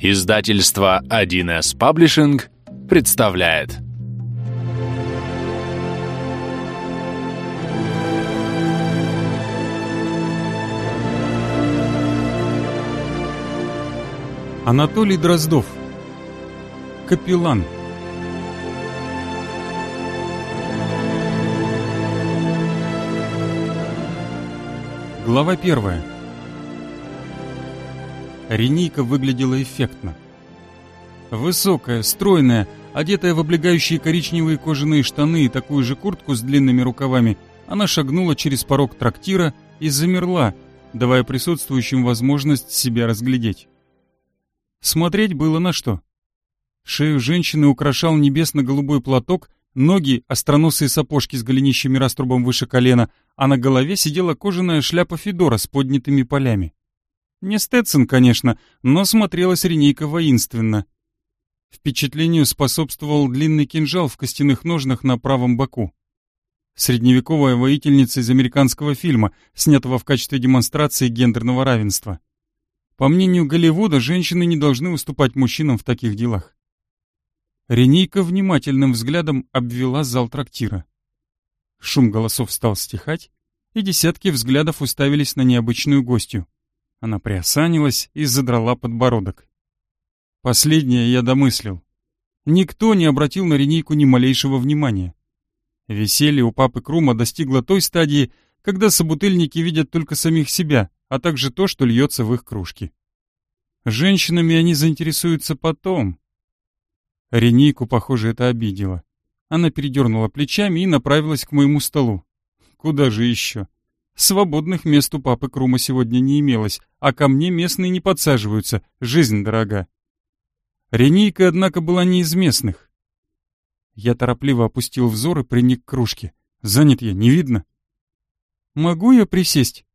Издательство 1С Паблишинг представляет. Анатолий Дроздов. Капеллан. Глава первая Ренейка выглядела эффектно. Высокая, стройная, одетая в облегающие коричневые кожаные штаны и такую же куртку с длинными рукавами, она шагнула через порог трактира и замерла, давая присутствующим возможность себя разглядеть. Смотреть было на что. Шею женщины украшал небесно-голубой платок, ноги — остроносые сапожки с голенищами раструбом выше колена, а на голове сидела кожаная шляпа Федора с поднятыми полями. Не Сtetсон, конечно, но смотрелась Ренейка воинственно. Впечатлению способствовал длинный кинжал в костяных ножнах на правом боку. Средневековая воительница из американского фильма, снятого в качестве демонстрации гендерного равенства. По мнению Голливуда, женщины не должны уступать мужчинам в таких делах. Ренейка внимательным взглядом обвела зал трактира. Шум голосов стал стихать, и десятки взглядов уставились на необычную гостью. Она приосанилась и задрала подбородок. Последнее я домыслил. Никто не обратил на Ренейку ни малейшего внимания. Веселье у папы Крума достигло той стадии, когда собутыльники видят только самих себя, а также то, что льется в их кружки. Женщинами они заинтересуются потом. Ренейку, похоже, это обидело. Она передернула плечами и направилась к моему столу. Куда же еще? Свободных мест у папы Крума сегодня не имелось, а ко мне местные не подсаживаются, жизнь дорога. Ренейка, однако, была не из местных. Я торопливо опустил взор и приник к кружке. Занят я, не видно. «Могу я присесть?»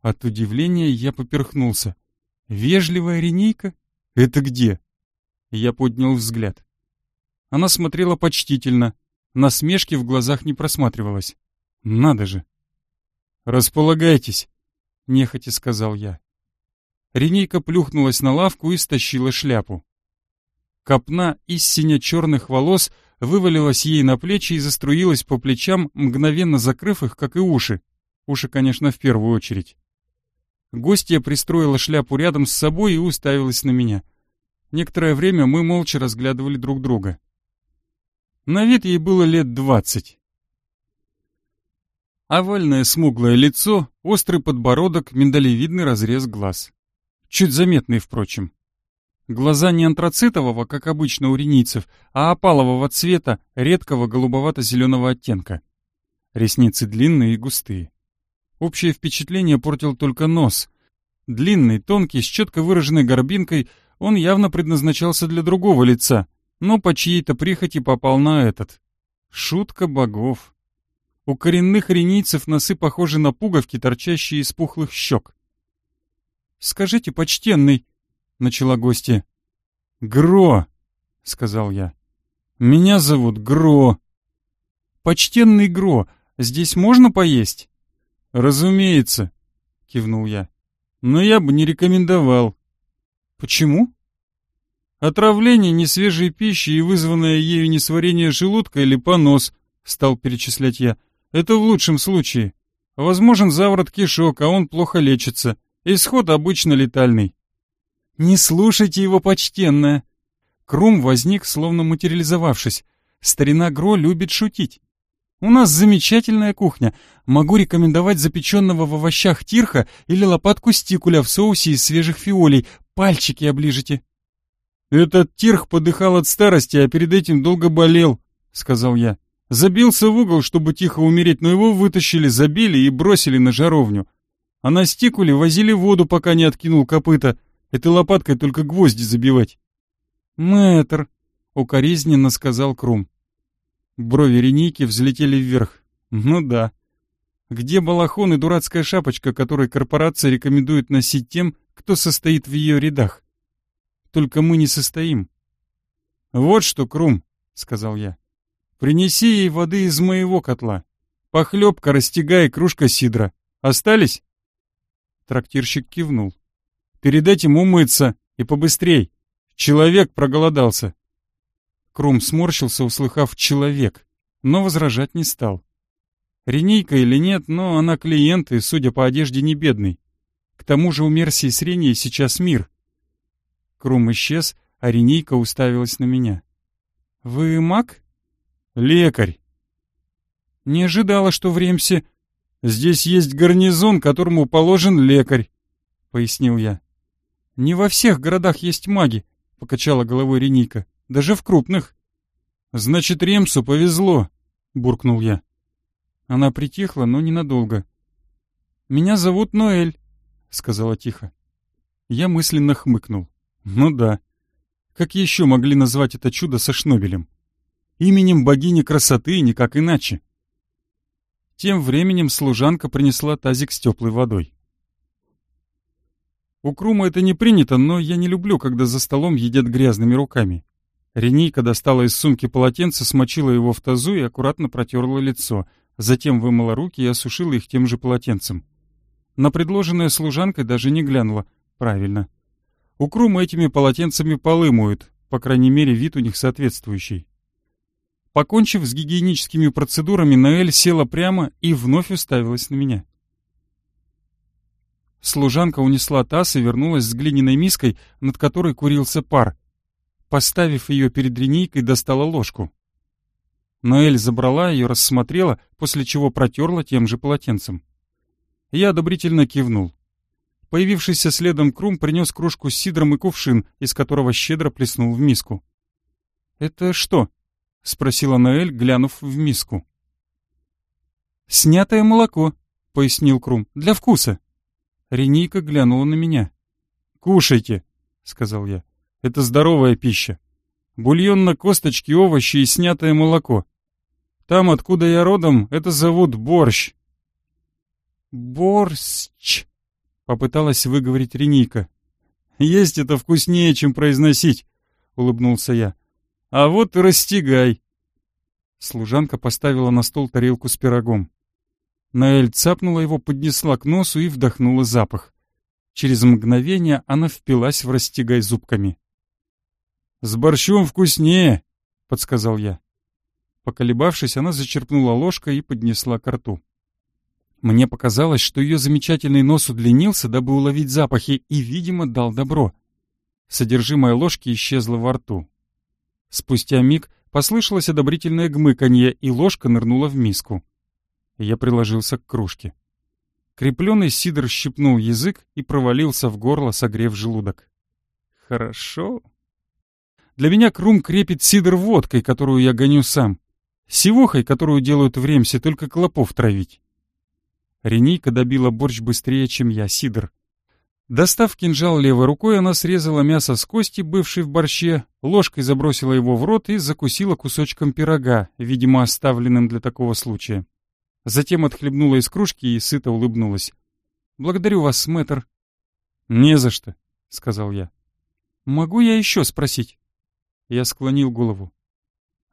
От удивления я поперхнулся. «Вежливая Ренейка? Это где?» Я поднял взгляд. Она смотрела почтительно, насмешки в глазах не просматривалось. «Надо же!» «Располагайтесь», — нехотя сказал я. Ренейка плюхнулась на лавку и стащила шляпу. Копна из сине-черных волос вывалилась ей на плечи и заструилась по плечам, мгновенно закрыв их, как и уши. Уши, конечно, в первую очередь. Гостья пристроила шляпу рядом с собой и уставилась на меня. Некоторое время мы молча разглядывали друг друга. На вид ей было лет двадцать. Овальное смуглое лицо, острый подбородок, миндалевидный разрез глаз. Чуть заметный, впрочем. Глаза не антрацитового, как обычно у ренийцев, а опалового цвета, редкого голубовато-зеленого оттенка. Ресницы длинные и густые. Общее впечатление портил только нос. Длинный, тонкий, с четко выраженной горбинкой, он явно предназначался для другого лица, но по чьей-то прихоти попал на этот. Шутка богов. У коренных ренийцев носы похожи на пуговки, торчащие из пухлых щек. «Скажите, почтенный», — начала гостья. «Гро», — сказал я. «Меня зовут Гро». «Почтенный Гро, здесь можно поесть?» «Разумеется», — кивнул я. «Но я бы не рекомендовал». «Почему?» «Отравление несвежей пищи и вызванное ею несварение желудка или понос», — стал перечислять я. Это в лучшем случае. Возможен заворот кишок, а он плохо лечится. Исход обычно летальный. Не слушайте его, почтенная. Крум возник, словно материализовавшись. Старина Гро любит шутить. У нас замечательная кухня. Могу рекомендовать запеченного в овощах тирха или лопатку стикуля в соусе из свежих фиолей. Пальчики оближите. Этот тирх подыхал от старости, а перед этим долго болел, сказал я. Забился в угол, чтобы тихо умереть, но его вытащили, забили и бросили на жаровню. А на стикуле возили воду, пока не откинул копыта. Этой лопаткой только гвозди забивать. «Мэтр», — укоризненно сказал Крум. Брови Реники взлетели вверх. «Ну да. Где балахон и дурацкая шапочка, которую корпорация рекомендует носить тем, кто состоит в ее рядах? Только мы не состоим». «Вот что, Крум», — сказал я. Принеси ей воды из моего котла. Похлебка, растягай, кружка сидра. Остались?» Трактирщик кивнул. «Перед этим умыться и побыстрей. Человек проголодался. Крум сморщился, услыхав «человек», но возражать не стал. Ренейка или нет, но она клиент и, судя по одежде, не бедный. К тому же у Мерсии с Реней сейчас мир. Крум исчез, а Ренейка уставилась на меня. «Вы маг?» «Лекарь». «Не ожидала, что в Ремсе...» «Здесь есть гарнизон, которому положен лекарь», — пояснил я. «Не во всех городах есть маги», — покачала головой Реника. «Даже в крупных». «Значит, Ремсу повезло», — буркнул я. Она притихла, но ненадолго. «Меня зовут Ноэль», — сказала тихо. Я мысленно хмыкнул. «Ну да. Как еще могли назвать это чудо со Шнобелем? Именем богини красоты, никак иначе». Тем временем служанка принесла тазик с теплой водой. У Крума это не принято, но я не люблю, когда за столом едят грязными руками. Ренейка достала из сумки полотенце, смочила его в тазу и аккуратно протерла лицо, затем вымыла руки и осушила их тем же полотенцем. На предложенное служанкой даже не глянула. Правильно. У Крума этими полотенцами полы моют, по крайней мере, вид у них соответствующий. Покончив с гигиеническими процедурами, Наэль села прямо и вновь уставилась на меня. Служанка унесла таз и вернулась с глиняной миской, над которой курился пар. Поставив ее перед линейкой, достала ложку. Ноэль забрала ее, рассмотрела, после чего протерла тем же полотенцем. Я одобрительно кивнул. Появившийся следом Крум принес кружку с сидром и кувшин, из которого щедро плеснул в миску. «Это что?» — спросила Ноэль, глянув в миску. «Снятое молоко», — пояснил Крум, — «для вкуса». Реника глянула на меня. «Кушайте», — сказал я. «Это здоровая пища. Бульон на косточки, овощи и снятое молоко. Там, откуда я родом, это зовут борщ». «Борщ», — попыталась выговорить Реника. «Есть это вкуснее, чем произносить», — улыбнулся я. «А вот и растягай». Служанка поставила на стол тарелку с пирогом. Наэль цапнула его, поднесла к носу и вдохнула запах. Через мгновение она впилась в растягай зубками. «С борщом вкуснее!» — подсказал я. Поколебавшись, она зачерпнула ложкой и поднесла ко рту. Мне показалось, что ее замечательный нос удлинился, дабы уловить запахи, и, видимо, дал добро. Содержимое ложки исчезло во рту. Спустя миг послышалось одобрительное гмыканье, и ложка нырнула в миску. Я приложился к кружке. Крепленный сидр щипнул язык и провалился в горло, согрев желудок. Хорошо. Для меня Крум крепит сидр водкой, которую я гоню сам. Сивохой, которую делают в Ремсе, только клопов травить. Ренейка добила борщ быстрее, чем я, сидр. Достав кинжал левой рукой, она срезала мясо с кости, бывшей в борще, ложкой забросила его в рот и закусила кусочком пирога, видимо, оставленным для такого случая. Затем отхлебнула из кружки и сыто улыбнулась. «Благодарю вас, мэтр». «Не за что», — сказал я. «Могу я еще спросить?» Я склонил голову.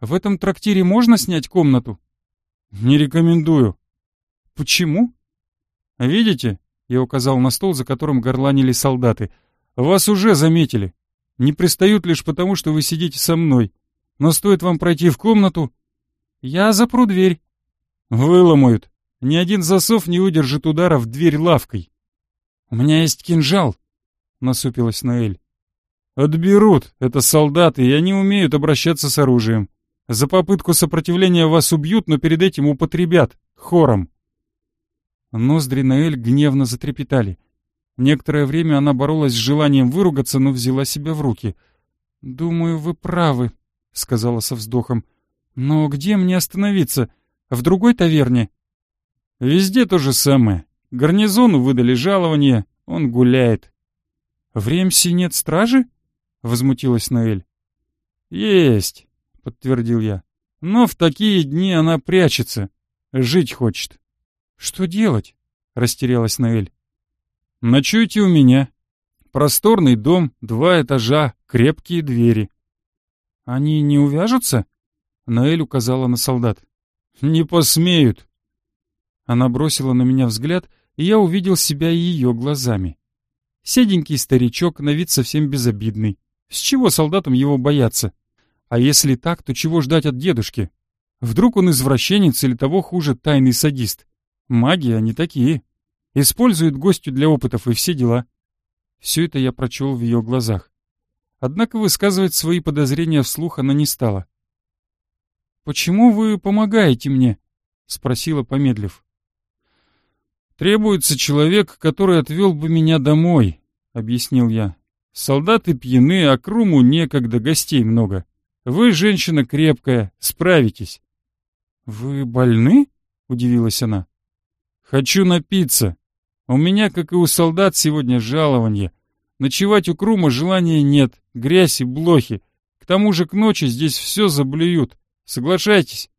«В этом трактире можно снять комнату?» «Не рекомендую». «Почему?» «Видите?» — я указал на стол, за которым горланили солдаты. «Вас уже заметили. Не пристают лишь потому, что вы сидите со мной. Но стоит вам пройти в комнату...» «Я запру дверь», Выломают. Ни один засов не удержит удара в дверь лавкой. У меня есть кинжал, насупилась Ноэль. Отберут. Это солдаты, и они умеют обращаться с оружием. За попытку сопротивления вас убьют, но перед этим употребят. Хором. Ноздри Ноэль гневно затрепетали. Некоторое время она боролась с желанием выругаться, но взяла себя в руки. «Думаю, вы правы», — сказала со вздохом. «Но где мне остановиться? В другой таверне? Везде то же самое. Гарнизону выдали жалование, он гуляет. В Ремсе нет стражи? Возмутилась Ноэль. Есть, подтвердил я. Но в такие дни она прячется. Жить хочет. Что делать? Растерялась Ноэль. Ночуйте у меня. Просторный дом, два этажа, крепкие двери. Они не увяжутся? Ноэль указала на солдат. «Не посмеют!» Она бросила на меня взгляд, и я увидел себя ее глазами. Седенький старичок, на вид совсем безобидный. С чего солдатам его бояться? А если так, то чего ждать от дедушки? Вдруг он извращенец или того хуже тайный садист? Маги они такие. Используют гостю для опытов и все дела. Все это я прочел в ее глазах. Однако высказывать свои подозрения вслух она не стала. «Почему вы помогаете мне?» — спросила, помедлив. «Требуется человек, который отвел бы меня домой», — объяснил я. «Солдаты пьяны, а Круму некогда, гостей много. Вы женщина крепкая, справитесь». «Вы больны?» — удивилась она. «Хочу напиться. У меня, как и у солдат, сегодня жалование. Ночевать у Крума желания нет, грязь и блохи. К тому же к ночи здесь все заблюют. Соглашайтесь.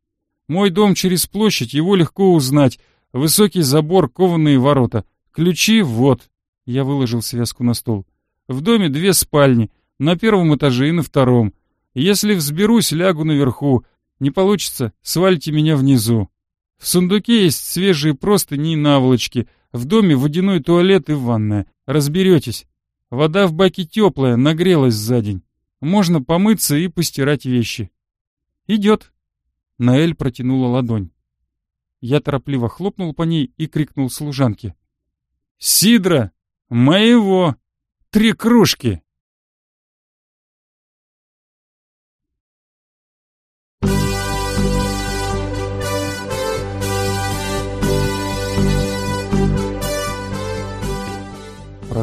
Мой дом через площадь, его легко узнать. Высокий забор, кованые ворота. Ключи вот». Я выложил связку на стол. «В доме две спальни, на первом этаже и на втором. Если взберусь, лягу наверху. Не получится, свальте меня внизу. В сундуке есть свежие простыни и наволочки. В доме водяной туалет и ванная. Разберетесь. Вода в баке теплая, нагрелась за день. Можно помыться и постирать вещи. Идет. Наэль протянула ладонь. Я торопливо хлопнул по ней и крикнул служанке. «Сидра! Моего! Три кружки!»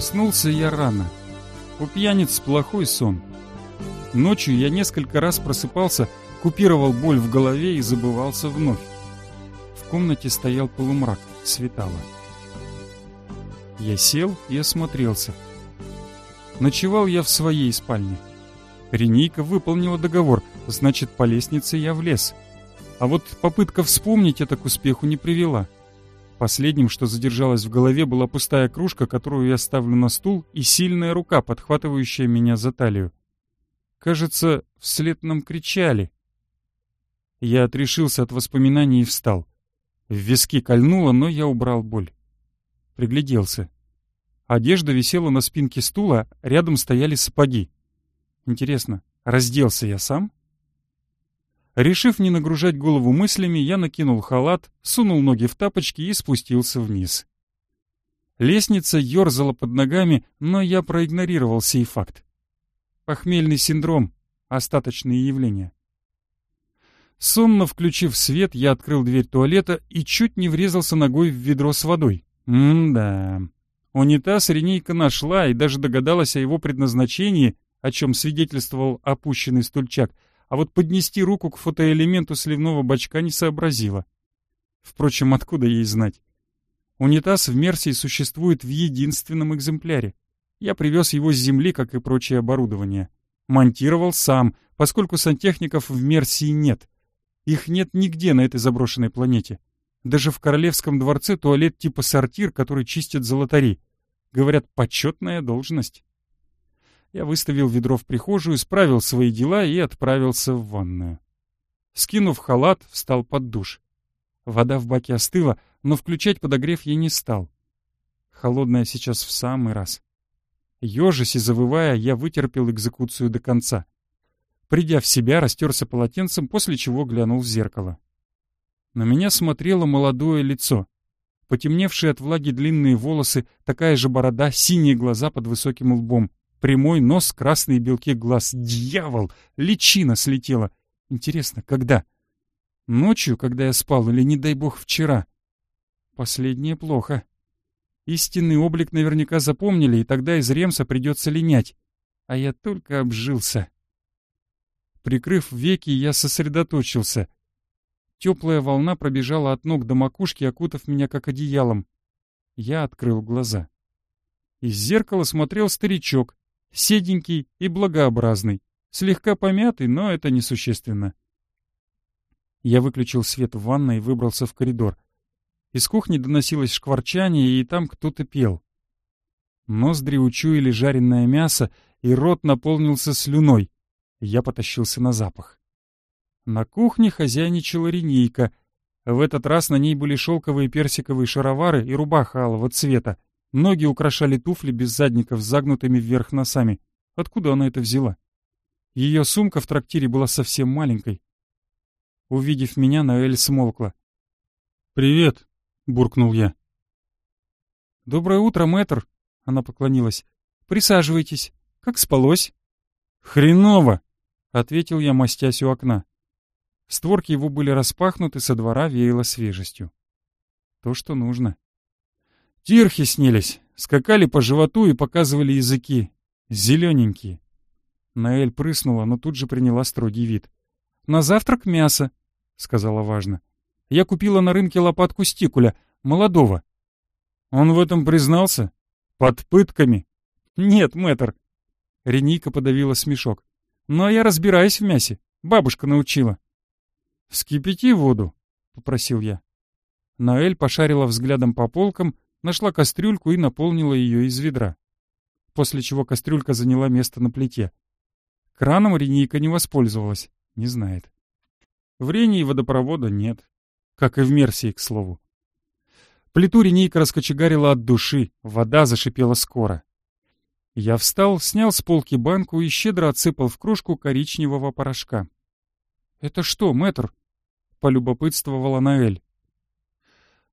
Проснулся я рано. У пьяниц плохой сон. Ночью я несколько раз просыпался, купировал боль в голове и забывался вновь. В комнате стоял полумрак, светало. Я сел и осмотрелся. Ночевал я в своей спальне. Ренейка выполнила договор, значит, по лестнице я влез. А вот попытка вспомнить это к успеху не привела. Последним, что задержалось в голове, была пустая кружка, которую я ставлю на стул, и сильная рука, подхватывающая меня за талию. Кажется, вслед нам кричали. Я отрешился от воспоминаний и встал. В виски кольнуло, но я убрал боль. Пригляделся. Одежда висела на спинке стула, рядом стояли сапоги. Интересно, разделся я сам? Решив не нагружать голову мыслями, я накинул халат, сунул ноги в тапочки и спустился вниз. Лестница ерзала под ногами, но я проигнорировал сей факт. Похмельный синдром — остаточные явления. Сонно включив свет, я открыл дверь туалета и чуть не врезался ногой в ведро с водой. М-да. Унитаз Ренейка нашла и даже догадалась о его предназначении, о чем свидетельствовал опущенный стульчак — а вот поднести руку к фотоэлементу сливного бачка не сообразила. Впрочем, откуда ей знать? Унитаз в Мерсии существует в единственном экземпляре. Я привез его с земли, как и прочее оборудование. Монтировал сам, поскольку сантехников в Мерсии нет. Их нет нигде на этой заброшенной планете. Даже в королевском дворце туалет типа сортир, который чистит золотари. Говорят, почетная должность. Я выставил ведро в прихожую, справил свои дела и отправился в ванную. Скинув халат, встал под душ. Вода в баке остыла, но включать подогрев я не стал. Холодная сейчас в самый раз. Ёжись и завывая, я вытерпел экзекуцию до конца. Придя в себя, растерся полотенцем, после чего глянул в зеркало. На меня смотрело молодое лицо. Потемневшие от влаги длинные волосы, такая же борода, синие глаза под высоким лбом. Прямой нос, красные белки глаз. Дьявол! Личина слетела. Интересно, когда? Ночью, когда я спал, или, не дай бог, вчера? Последнее плохо. Истинный облик наверняка запомнили, и тогда из Ремса придется линять. А я только обжился. Прикрыв веки, я сосредоточился. Теплая волна пробежала от ног до макушки, окутав меня как одеялом. Я открыл глаза. Из зеркала смотрел старичок, седенький и благообразный, слегка помятый, но это несущественно. Я выключил свет в ванной и выбрался в коридор. Из кухни доносилось шкварчание, и там кто-то пел. Ноздри учуяли жареное мясо, и рот наполнился слюной. Я потащился на запах. На кухне хозяйничала ренейка. В этот раз на ней были шелковые персиковые шаровары и рубаха алого цвета. Ноги украшали туфли без задников с загнутыми вверх носами. Откуда она это взяла? Ее сумка в трактире была совсем маленькой. Увидев меня, Наэль смолкла. «Привет», — буркнул я. «Доброе утро, мэтр», — она поклонилась. «Присаживайтесь. Как спалось?» «Хреново», — ответил я, мастясь у окна. Створки его были распахнуты, со двора веяло свежестью. То, что нужно. Тирхи снились, скакали по животу и показывали языки. Зелененькие. Наэль прыснула, но тут же приняла строгий вид. «На завтрак мясо», — сказала важно. «Я купила на рынке лопатку стикуля, молодого». «Он в этом признался? Под пытками?» «Нет, мэтр». Реника подавила смешок. «Но я разбираюсь в мясе. Бабушка научила». «Вскипяти воду», — попросил я. Наэль пошарила взглядом по полкам, нашла кастрюльку и наполнила ее из ведра. После чего кастрюлька заняла место на плите. Краном Ренийка не воспользовалась, не знает. В Рении водопровода нет. Как и в Мерсии, к слову. Плиту Ренийка раскочегарила от души, вода зашипела скоро. Я встал, снял с полки банку и щедро отсыпал в кружку коричневого порошка. «Это что, мэтр?» — полюбопытствовала Наэль.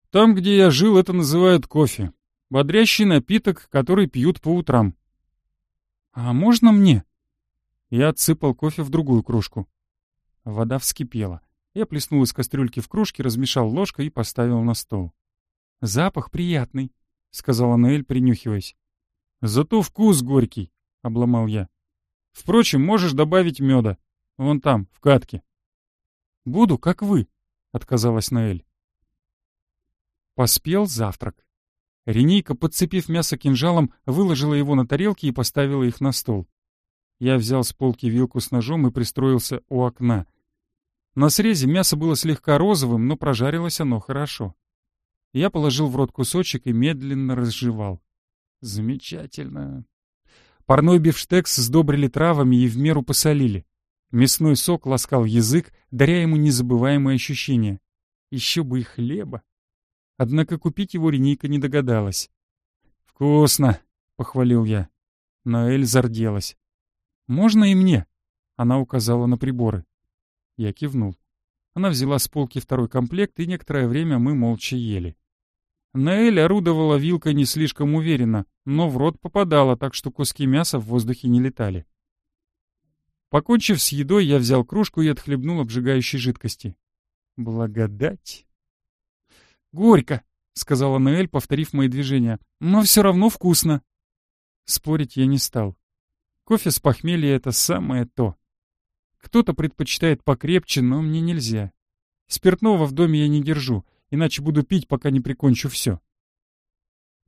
«Там, где я жил, это называют кофе. Бодрящий напиток, который пьют по утрам». «А можно мне?» Я отсыпал кофе в другую кружку. Вода вскипела. Я плеснул из кастрюльки в кружке, размешал ложкой и поставил на стол. «Запах приятный», — сказала Наэль, принюхиваясь. «Зато вкус горький», — обломал я. «Впрочем, можешь добавить меда. Вон там, в катке». «Буду, как вы», — отказалась Наэль. Поспел завтрак. Ренейка, подцепив мясо кинжалом, выложила его на тарелки и поставила их на стол. Я взял с полки вилку с ножом и пристроился у окна. На срезе мясо было слегка розовым, но прожарилось оно хорошо. Я положил в рот кусочек и медленно разжевал. Замечательно. Парной бифштекс сдобрили травами и в меру посолили. Мясной сок ласкал язык, даря ему незабываемые ощущения. Еще бы и хлеба. Однако купить его Ренейка не догадалась. «Вкусно!» — похвалил я. Но Эль зарделась. «Можно и мне?» — она указала на приборы. Я кивнул. Она взяла с полки второй комплект, и некоторое время мы молча ели. Наэль орудовала вилкой не слишком уверенно, но в рот попадала, так что куски мяса в воздухе не летали. Покончив с едой, я взял кружку и отхлебнул обжигающей жидкости. Благодать! «Горько!» — сказала Наэль, повторив мои движения. «Но все равно вкусно!» Спорить я не стал. Кофе с похмелья — это самое то. Кто-то предпочитает покрепче, но мне нельзя. Спиртного в доме я не держу, иначе буду пить, пока не прикончу все.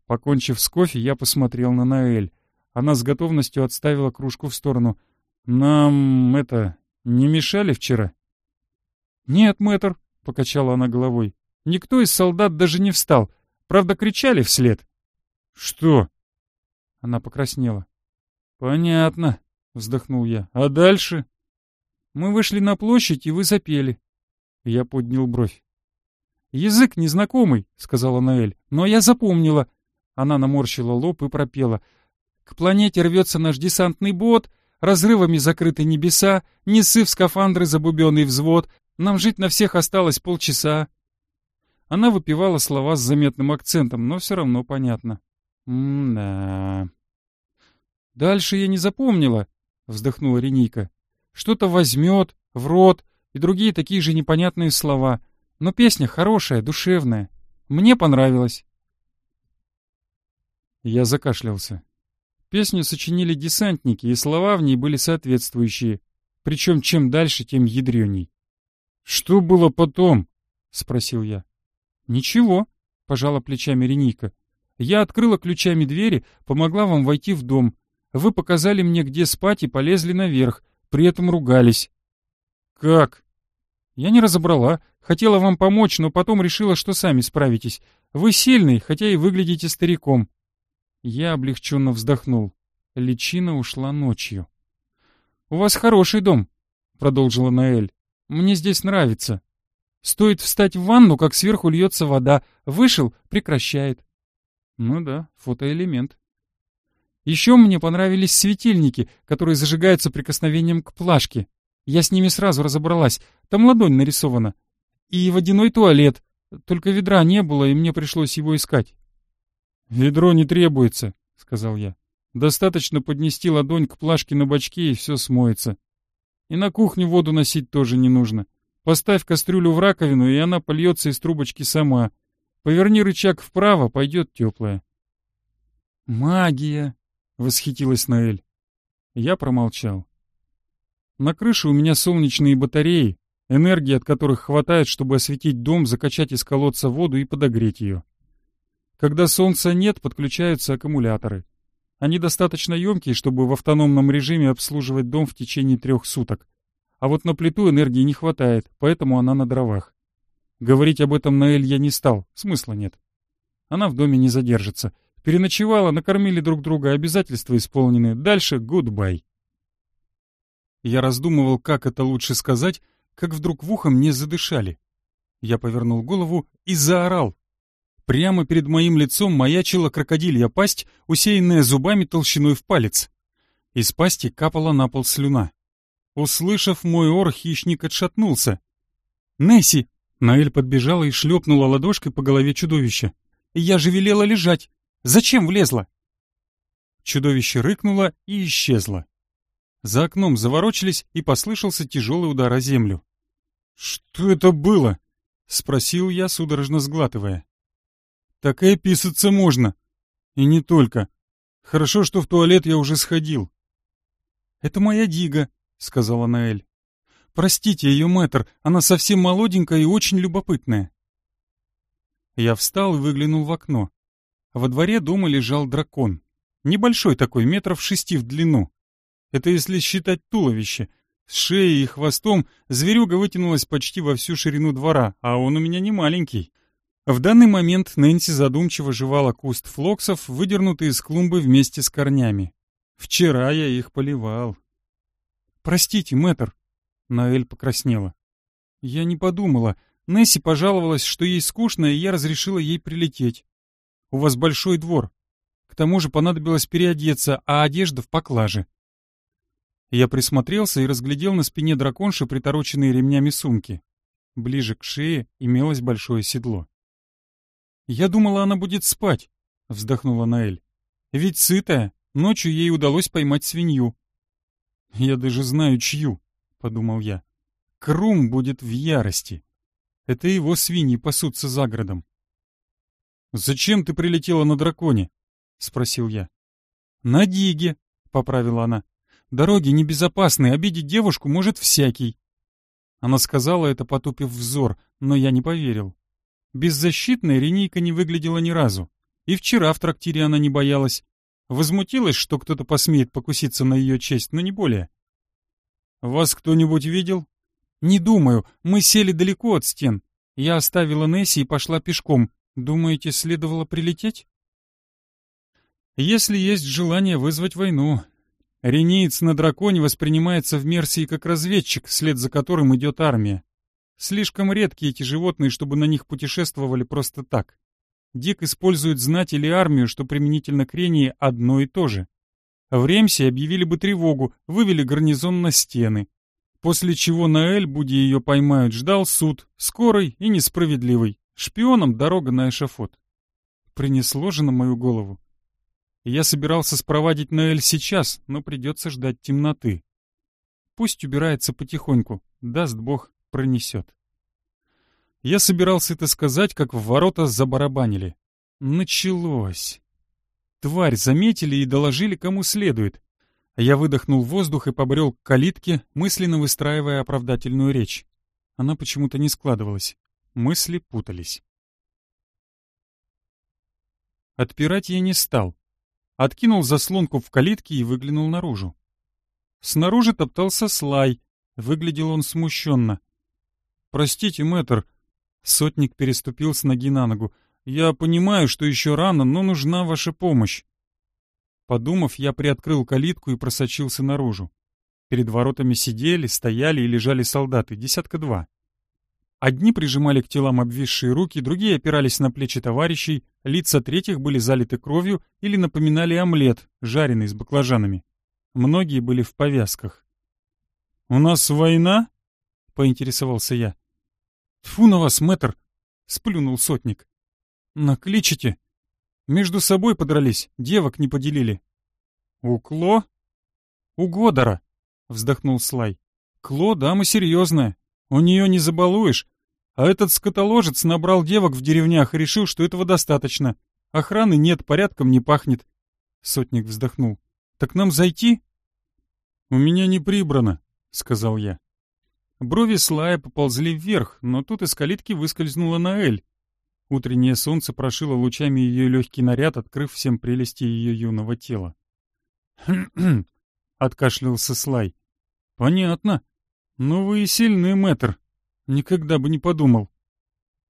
Покончив с кофе, я посмотрел на Наэль. Она с готовностью отставила кружку в сторону. «Нам, это, не мешали вчера?» «Нет, мэтр», — покачала она головой. «Никто из солдат даже не встал. Правда, кричали вслед». «Что?» Она покраснела. «Понятно», — вздохнул я. «А дальше?» «Мы вышли на площадь, и вы запели». Я поднял бровь. «Язык незнакомый», — сказала Наэль, — «но я запомнила». Она наморщила лоб и пропела. «К планете рвется наш десантный бот, разрывами закрыты небеса, несы в скафандры забубенный взвод, нам жить на всех осталось полчаса». Она выпивала слова с заметным акцентом, но все равно понятно. «М-да...» «Дальше я не запомнила», — вздохнула Реника. «Что-то возьмет, в рот и другие такие же непонятные слова. Но песня хорошая, душевная. Мне понравилось». Я закашлялся. Песню сочинили десантники, и слова в ней были соответствующие. Причем чем дальше, тем ядреней. «Что было потом?» — спросил я. «Ничего», — пожала плечами Реника. «Я открыла ключами двери, помогла вам войти в дом. Вы показали мне, где спать, и полезли наверх, при этом ругались». «Как?» «Я не разобрала. Хотела вам помочь, но потом решила, что сами справитесь. Вы сильный, хотя и выглядите стариком. Я облегченно вздохнул. Личина ушла ночью. «У вас хороший дом», — продолжила Наэль. «Мне здесь нравится. Стоит встать в ванну, как сверху льется вода. Вышел — прекращает». «Ну да, фотоэлемент». Еще мне понравились светильники, которые зажигаются прикосновением к плашке. Я с ними сразу разобралась, там ладонь нарисована. И водяной туалет, только ведра не было, и мне пришлось его искать. «Ведро не требуется», — сказал я. «Достаточно поднести ладонь к плашке на бачке, и все смоется. И на кухню воду носить тоже не нужно. Поставь кастрюлю в раковину, и она польется из трубочки сама. Поверни рычаг вправо, пойдет теплая». «Магия!» — восхитилась Наэль. Я промолчал. На крыше у меня солнечные батареи, энергии от которых хватает, чтобы осветить дом, закачать из колодца воду и подогреть ее. Когда солнца нет, подключаются аккумуляторы. Они достаточно емкие, чтобы в автономном режиме обслуживать дом в течение трех суток. А вот на плиту энергии не хватает, поэтому она на дровах. Говорить об этом Наэль я не стал, смысла нет. Она в доме не задержится. Переночевала, накормили друг друга, обязательства исполнены. Дальше гудбай. Я раздумывал, как это лучше сказать, как вдруг в ухо мне задышали. Я повернул голову и заорал, Прямо перед моим лицом маячила крокодилья пасть, усеянная зубами толщиной в палец. Из пасти капала на пол слюна. Услышав мой ор, хищник отшатнулся. «Несси!» Наэль подбежала и шлепнула ладошкой по голове чудовища. «Я же велела лежать! Зачем влезла?» Чудовище рыкнуло и исчезло. За окном заворочились, и послышался тяжелый удар о землю. «Что это было?» — спросил я, судорожно сглатывая. Так и писаться можно. И не только. Хорошо, что в туалет я уже сходил. «Это моя Дига», — сказала Наэль. «Простите ее, мэтр, она совсем молоденькая и очень любопытная». Я встал и выглянул в окно. Во дворе дома лежал дракон. Небольшой такой, метров шести в длину. Это если считать туловище. С шеей и хвостом зверюга вытянулась почти во всю ширину двора, а он у меня не маленький. В данный момент Нэнси задумчиво жевала куст флоксов, выдернутый из клумбы вместе с корнями. Вчера я их поливал. «Простите, мэтр», — Наэль покраснела. «Я не подумала. Несси пожаловалась, что ей скучно, и я разрешила ей прилететь. У вас большой двор. К тому же понадобилось переодеться, а одежда в поклаже». Я присмотрелся и разглядел на спине драконши притороченные ремнями сумки. Ближе к шее имелось большое седло. «Я думала, она будет спать», — вздохнула Наэль. «Ведь сытая, ночью ей удалось поймать свинью». «Я даже знаю, чью», — подумал я. «Крум будет в ярости. Это его свиньи пасутся за городом». «Зачем ты прилетела на драконе?» — спросил я. «На диге», — поправила она. «Дороги небезопасны, обидеть девушку может всякий». Она сказала это, потупив взор, но я не поверил. Беззащитной Ренейка не выглядела ни разу. И вчера в трактире она не боялась. Возмутилась, что кто-то посмеет покуситься на ее честь, но не более. «Вас кто-нибудь видел?» «Не думаю. Мы сели далеко от стен. Я оставила Несси и пошла пешком. Думаете, следовало прилететь?» «Если есть желание вызвать войну. Ренеец на драконе воспринимается в Мерсии как разведчик, вслед за которым идет армия. Слишком редкие эти животные, чтобы на них путешествовали просто так. Дик использует знать или армию, что применительно к Рении одно и то же. В Ремсе объявили бы тревогу, вывели гарнизон на стены. После чего на Эльбуде ее поймают, ждал суд, скорый и несправедливый. Шпионам дорога на эшафот. Принесло же на мою голову. Я собирался спровадить Наэль сейчас, но придется ждать темноты. Пусть убирается потихоньку, даст бог, пронесет. Я собирался это сказать, как в ворота забарабанили. Началось. Тварь заметили и доложили, кому следует. Я выдохнул воздух и побрел к калитке, мысленно выстраивая оправдательную речь. Она почему-то не складывалась. Мысли путались. Отпирать я не стал. Откинул заслонку в калитке и выглянул наружу. Снаружи топтался Слай. Выглядел он смущенно. «Простите, мэтр», — сотник переступил с ноги на ногу, — «я понимаю, что еще рано, но нужна ваша помощь». Подумав, я приоткрыл калитку и просочился наружу. Перед воротами сидели, стояли и лежали солдаты, десятка два. Одни прижимали к телам обвисшие руки, другие опирались на плечи товарищей, лица третьих были залиты кровью или напоминали омлет, жареный с баклажанами. Многие были в повязках. «У нас война?» — поинтересовался я. «Тьфу на вас, мэтр!» — сплюнул сотник. «Накличите!» Между собой подрались, девок не поделили. «У Кло?» «У Годора», — вздохнул Слай. «Кло дама серьезная, у нее не забалуешь. А этот скотоложец набрал девок в деревнях и решил, что этого достаточно. Охраны нет, порядком не пахнет. Сотник вздохнул. Так нам зайти? У меня не прибрано, сказал я. Брови Слая поползли вверх, но тут из калитки выскользнула Наэль. Утреннее солнце прошило лучами ее легкий наряд, открыв всем прелести ее юного тела. «Хм-хм», — откашлялся Слай. «Понятно. «Ну вы и сильный, мэтр. Никогда бы не подумал».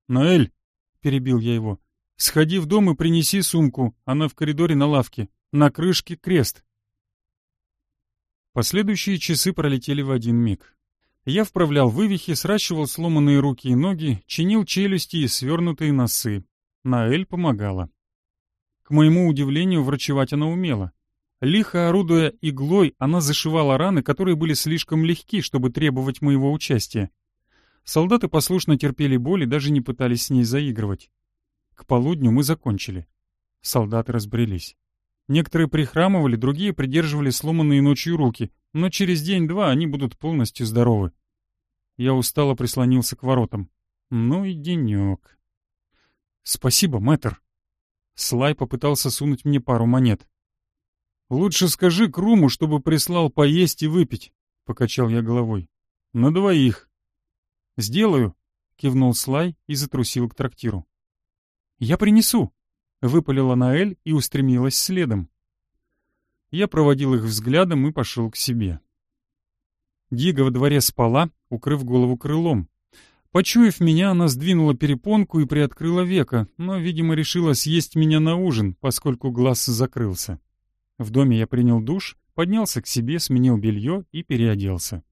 «Ноэль», — перебил я его, — «сходи в дом и принеси сумку. Она в коридоре на лавке. На крышке крест». Последующие часы пролетели в один миг. Я вправлял вывихи, сращивал сломанные руки и ноги, чинил челюсти и свернутые носы. Наэль помогала. К моему удивлению, врачевать она умела. Лихо орудуя иглой, она зашивала раны, которые были слишком легки, чтобы требовать моего участия. Солдаты послушно терпели боль и даже не пытались с ней заигрывать. К полудню мы закончили. Солдаты разбрелись. Некоторые прихрамывали, другие придерживали сломанные ночью руки, но через день-два они будут полностью здоровы. Я устало прислонился к воротам. Ну и денек. Спасибо, мэтр. Слай попытался сунуть мне пару монет. «Лучше скажи Круму, чтобы прислал поесть и выпить», — покачал я головой. «На двоих». «Сделаю», — кивнул Слай и затрусил к трактиру. «Я принесу», — выпалила Наэль и устремилась следом. Я проводил их взглядом и пошел к себе. Дига во дворе спала, укрыв голову крылом. Почуяв меня, она сдвинула перепонку и приоткрыла века, но, видимо, решила съесть меня на ужин, поскольку глаз закрылся. В доме я принял душ, поднялся к себе, сменил белье и переоделся.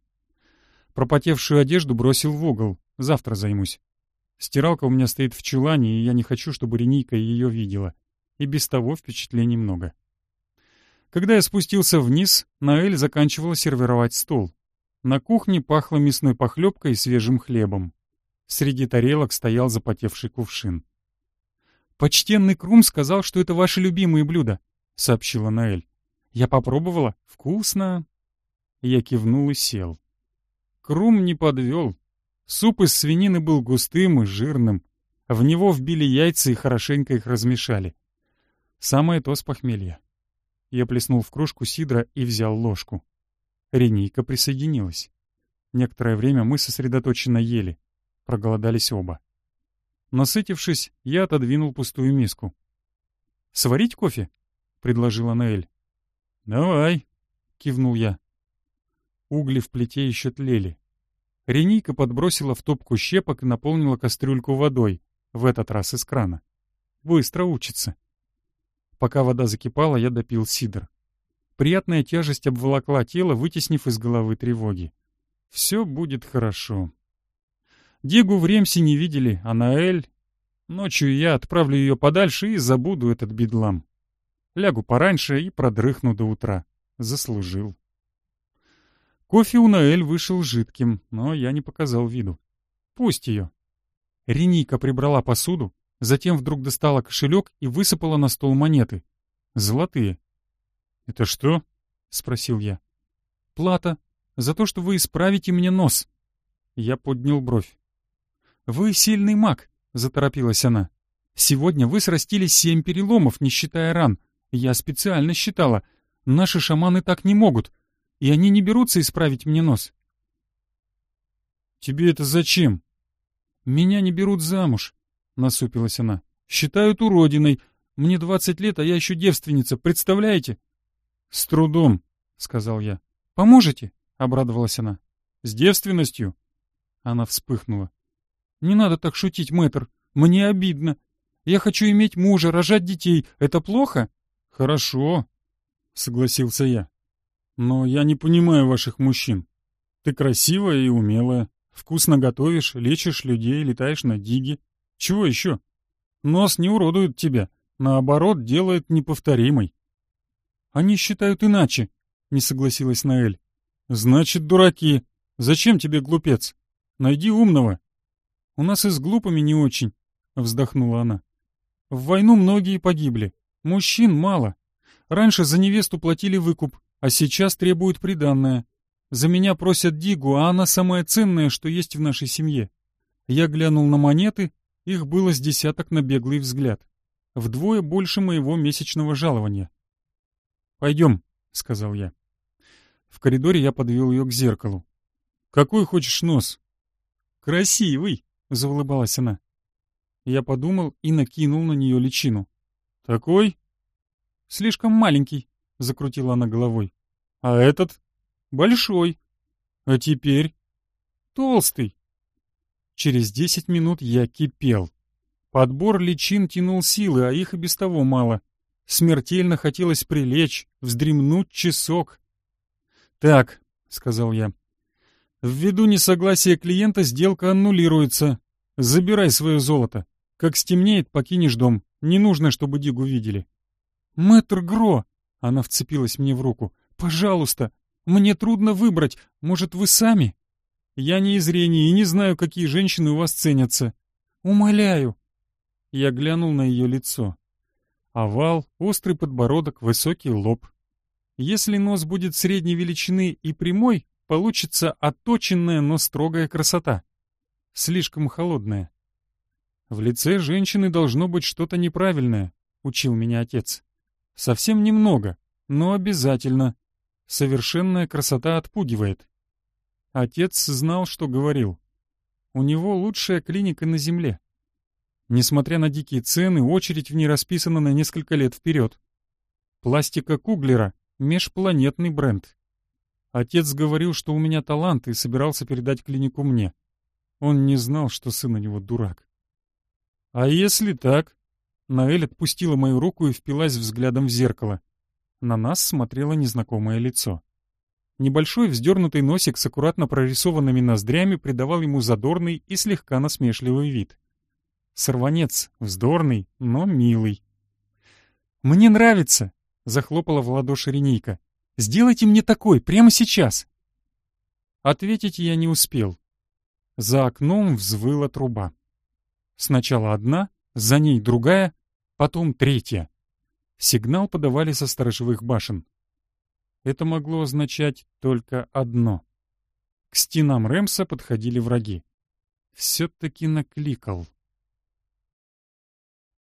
Пропотевшую одежду бросил в угол. Завтра займусь. Стиралка у меня стоит в чулане, и я не хочу, чтобы Ренийка ее видела. И без того впечатлений много. Когда я спустился вниз, Наэль заканчивала сервировать стол. На кухне пахло мясной похлебкой и свежим хлебом. Среди тарелок стоял запотевший кувшин. «Почтенный Крум сказал, что это ваши любимые блюда», — сообщила Наэль. «Я попробовала. Вкусно». Я кивнул и сел. Крум не подвел. Суп из свинины был густым и жирным. В него вбили яйца и хорошенько их размешали. Самое то с похмелья. Я плеснул в кружку сидра и взял ложку. Ренейка присоединилась. Некоторое время мы сосредоточенно ели. Проголодались оба. Насытившись, я отодвинул пустую миску. «Сварить кофе?» предложила Наэль. «Давай», — кивнул я. Угли в плите еще тлели. Ренийка подбросила в топку щепок и наполнила кастрюльку водой, в этот раз из крана. Быстро учится. Пока вода закипала, я допил сидр. Приятная тяжесть обволокла тело, вытеснив из головы тревоги. Все будет хорошо. Дегу в Ремсе не видели, а Наэль... Ночью я отправлю ее подальше и забуду этот бедлам. Лягу пораньше и продрыхну до утра. Заслужил. Кофе у Наэль вышел жидким, но я не показал виду. Пусть ее. Реника прибрала посуду, затем вдруг достала кошелек и высыпала на стол монеты. Золотые. «Это что?» — спросил я. «Плата. За то, что вы исправите мне нос». Я поднял бровь. «Вы сильный маг», — заторопилась она. «Сегодня вы срастили семь переломов, не считая ран. Я специально считала. Наши шаманы так не могут. И они не берутся исправить мне нос. «Тебе это зачем?» «Меня не берут замуж», — насупилась она. «Считают уродиной. Мне двадцать лет, а я еще девственница, представляете?» «С трудом», — сказал я. «Поможете?» — обрадовалась она. «С девственностью?» Она вспыхнула. «Не надо так шутить, мэтр. Мне обидно. Я хочу иметь мужа, рожать детей. Это плохо?» «Хорошо», — согласился я. «Но я не понимаю ваших мужчин. Ты красивая и умелая. Вкусно готовишь, лечишь людей, летаешь на диге. Чего еще? Нос не уродует тебя, наоборот, делает неповторимой. Они считают иначе, не согласилась Наэль. Значит, дураки. Зачем тебе глупец? Найди умного. У нас и с глупыми не очень, вздохнула она. В войну многие погибли. Мужчин мало. Раньше за невесту платили выкуп, а сейчас требуют приданное. За меня просят Дигу, а она самая ценная, что есть в нашей семье. Я глянул на монеты, их было с десяток на беглый взгляд. Вдвое больше моего месячного жалования. «Пойдем», — сказал я. В коридоре я подвел ее к зеркалу. «Какой хочешь нос?» «Красивый», — заулыбалась она. Я подумал и накинул на нее личину. «Такой?» «Слишком маленький», — закрутила она головой. «А этот?» «Большой». «А теперь?» «Толстый». Через десять минут я кипел. Подбор личин тянул силы, а их и без того мало. Смертельно хотелось прилечь, вздремнуть часок. «Так», — сказал я, — «ввиду несогласия клиента сделка аннулируется. Забирай свое золото. Как стемнеет, покинешь дом. Не нужно, чтобы Дигу видели». «Мэтр Гро!» — она вцепилась мне в руку. «Пожалуйста, мне трудно выбрать. Может, вы сами?» «Я не из Рени и не знаю, какие женщины у вас ценятся. Умоляю!» Я глянул на ее лицо. Овал, острый подбородок, высокий лоб. Если нос будет средней величины и прямой, получится отточенная, но строгая красота. Слишком холодная. В лице женщины должно быть что-то неправильное, учил меня отец. Совсем немного, но обязательно. Совершенная красота отпугивает. Отец знал, что говорил. У него лучшая клиника на земле. Несмотря на дикие цены, очередь в ней расписана на несколько лет вперед. Пластика Куглера — межпланетный бренд. Отец говорил, что у меня талант и собирался передать клинику мне. Он не знал, что сын у него дурак. «А если так?» Наэль отпустила мою руку и впилась взглядом в зеркало. На нас смотрело незнакомое лицо. Небольшой вздернутый носик с аккуратно прорисованными ноздрями придавал ему задорный и слегка насмешливый вид. Сорванец, вздорный, но милый. «Мне нравится!» — захлопала в ладоши Ренейка. «Сделайте мне такой, прямо сейчас!» Ответить я не успел. За окном взвыла труба. Сначала одна, за ней другая, потом третья. Сигнал подавали со сторожевых башен. Это могло означать только одно. К стенам Рэмса подходили враги. Все-таки накликал.